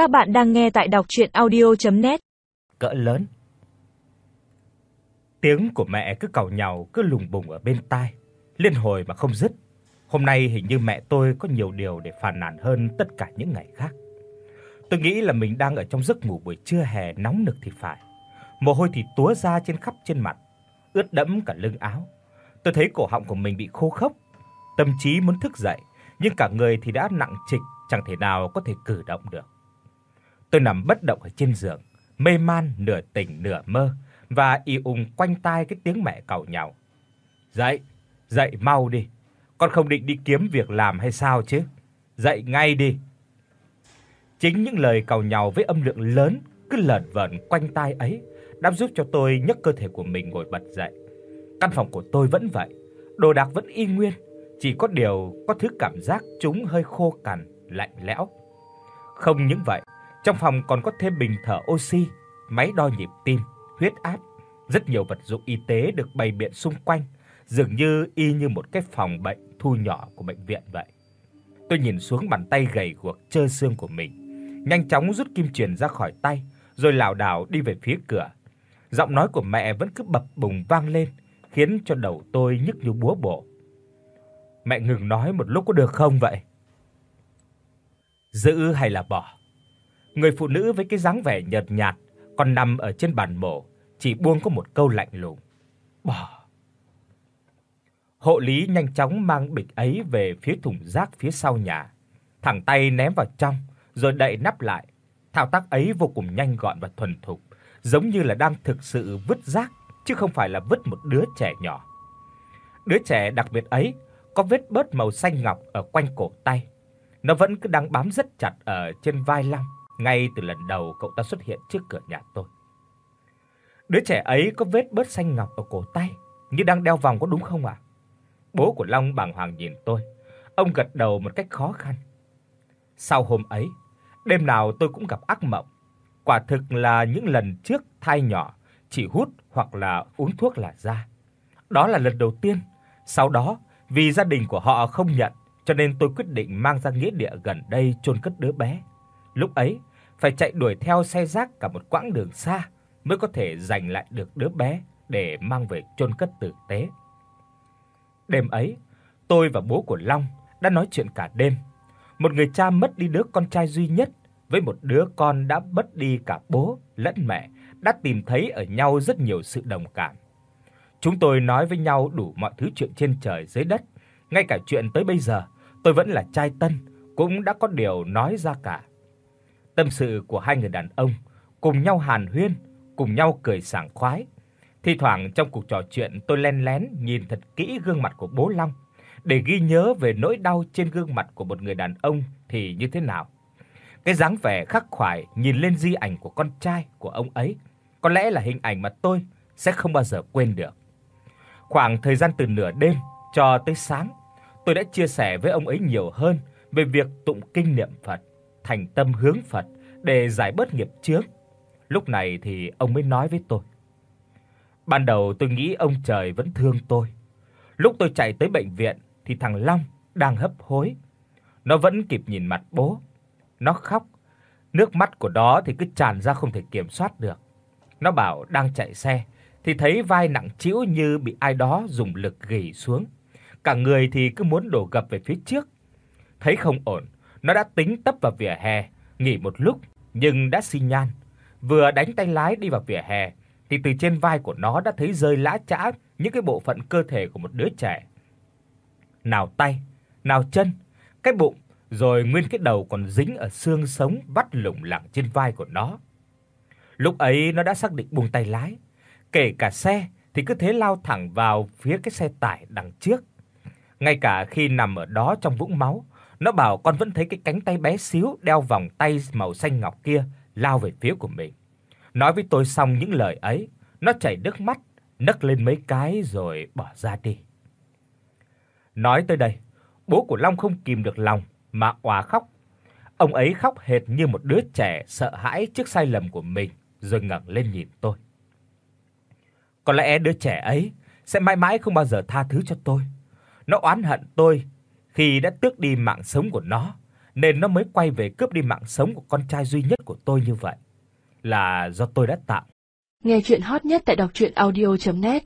Các bạn đang nghe tại đọc audio net Cỡ lớn. Tiếng của mẹ cứ càu nhàu cứ lùng bùng ở bên tai, liên hồi mà không dứt. Hôm nay hình như mẹ tôi có nhiều điều để phàn nàn hơn tất cả những ngày khác. Tôi nghĩ là mình đang ở trong giấc ngủ buổi trưa hè nóng nực thì phải. Mồ hôi thì túa ra trên khắp trên mặt, ướt đẫm cả lưng áo. Tôi thấy cổ họng của mình bị khô khốc, tâm trí muốn thức dậy, nhưng cả người thì đã nặng trịch, chẳng thể nào có thể cử động được. Tôi nằm bất động ở trên giường, mê man nửa tỉnh nửa mơ và y ùng quanh tai cái tiếng mẹ càu nhàu. "Dậy, dậy mau đi. Con không định đi kiếm việc làm hay sao chứ? Dậy ngay đi." Chính những lời càu nhàu với âm lượng lớn cứ lởn vởn quanh tai ấy đã giúp cho tôi nhấc cơ thể của mình ngồi bật dậy. Căn phòng của tôi vẫn vậy, đồ đạc vẫn y nguyên, chỉ có điều có thứ cảm giác chúng hơi khô cằn, lạnh lẽo. Không những vậy, trong phòng còn có thêm bình thở oxy, máy đo nhịp tim, huyết áp, rất nhiều vật dụng y tế được bày biện xung quanh, dường như y như một cái phòng bệnh thu nhỏ của bệnh viện vậy. Tôi nhìn xuống bàn tay gầy guộc trơ xương của mình, nhanh chóng rút kim truyền ra khỏi tay, rồi lảo đảo đi về phía cửa. Giọng nói của mẹ vẫn cứ bập bùng vang lên, khiến cho đầu tôi nhức như búa bổ. Mẹ ngừng nói một lúc có được không vậy? Giữ hay là bỏ? Người phụ nữ với cái dáng vẻ nhợt nhạt còn nằm ở trên bàn mổ, chỉ buông có một câu lạnh lùng. Bỏ. Hộ lý nhanh chóng mang bịch ấy về phía thùng rác phía sau nhà, thẳng tay ném vào trong rồi đậy nắp lại. Thao tác ấy vô cùng nhanh gọn và thuần thục, giống như là đang thực sự vứt rác chứ không phải là vứt một đứa trẻ nhỏ. Đứa trẻ đặc biệt ấy có vết bớt màu xanh ngọc ở quanh cổ tay. Nó vẫn cứ đang bám rất chặt ở trên vai Long ngay từ lần đầu cậu ta xuất hiện trước cửa nhà tôi. Đứa trẻ ấy có vết bớt xanh ngọc ở cổ tay, như đang đeo vòng có đúng không ạ? Bố của Long bàng hoàng nhìn tôi, ông gật đầu một cách khó khăn. Sau hôm ấy, đêm nào tôi cũng gặp ác mộng. Quả thực là những lần trước thai nhỏ chỉ hút hoặc là uống thuốc là ra. Đó là lần đầu tiên, sau đó vì gia đình của họ không nhận, cho nên tôi quyết định mang ra nghĩa địa gần đây chôn cất đứa bé. Lúc ấy, phải chạy đuổi theo xe rác cả một quãng đường xa mới có thể giành lại được đứa bé để mang về chôn cất tử tế. Đêm ấy, tôi và bố của Long đã nói chuyện cả đêm. Một người cha mất đi đứa con trai duy nhất với một đứa con đã mất đi cả bố lẫn mẹ, đã tìm thấy ở nhau rất nhiều sự đồng cảm. Chúng tôi nói với nhau đủ mọi thứ chuyện trên trời dưới đất, ngay cả chuyện tới bây giờ tôi vẫn là trai tân cũng đã có điều nói ra cả. Tâm sự của hai người đàn ông cùng nhau hàn huyên, cùng nhau cười sảng khoái. Thi thoảng trong cuộc trò chuyện tôi len lén nhìn thật kỹ gương mặt của bố Long để ghi nhớ về nỗi đau trên gương mặt của một người đàn ông thì như thế nào. Cái dáng vẻ khắc khoải nhìn lên di ảnh của con trai của ông ấy, có lẽ là hình ảnh mà tôi sẽ không bao giờ quên được. Khoảng thời gian từ nửa đêm cho tới sáng, tôi đã chia sẻ với ông ấy nhiều hơn về việc tụng kinh niệm Phật, thành tâm hướng Phật để giải bớt nghiệp chướng. Lúc này thì ông mới nói với tôi. Ban đầu tôi nghĩ ông trời vẫn thương tôi. Lúc tôi chạy tới bệnh viện thì thằng Long đang hấp hối. Nó vẫn kịp nhìn mặt bố. Nó khóc, nước mắt của nó thì cứ tràn ra không thể kiểm soát được. Nó bảo đang chạy xe thì thấy vai nặng trĩu như bị ai đó dùng lực ghì xuống. Cả người thì cứ muốn đổ gập về phía trước. Thấy không ổn, nó đã tính tấp vào vỉa hè, nghỉ một lúc nhưng đã xi nhan. Vừa đánh tay lái đi vào vỉa hè thì từ trên vai của nó đã thấy rơi lã chã những cái bộ phận cơ thể của một đứa trẻ. Nào tay, nào chân, cái bụng, rồi nguyên cái đầu còn dính ở xương sống vắt lủng lẳng trên vai của nó. Lúc ấy nó đã xác định buông tay lái, kể cả xe thì cứ thế lao thẳng vào phía cái xe tải đằng trước. Ngay cả khi nằm ở đó trong vũng máu, nó bảo con vẫn thấy cái cánh tay bé xíu đeo vòng tay màu xanh ngọc kia lao về phía của mình. Nói với tôi xong những lời ấy, nó chảy nước mắt, nấc lên mấy cái rồi bỏ ra đi. Nói tới đây, bố của Long không kìm được lòng mà òa khóc. Ông ấy khóc hệt như một đứa trẻ sợ hãi trước sai lầm của mình, rồi ngẩng lên nhìn tôi. Có lẽ đứa trẻ ấy sẽ mãi mãi không bao giờ tha thứ cho tôi. Nó oán hận tôi khi đã tước đi mạng sống của nó, nên nó mới quay về cướp đi mạng sống của con trai duy nhất của tôi như vậy. Là do tôi đã tạo. Nghe truyện hot nhất tại doctruyenaudio.net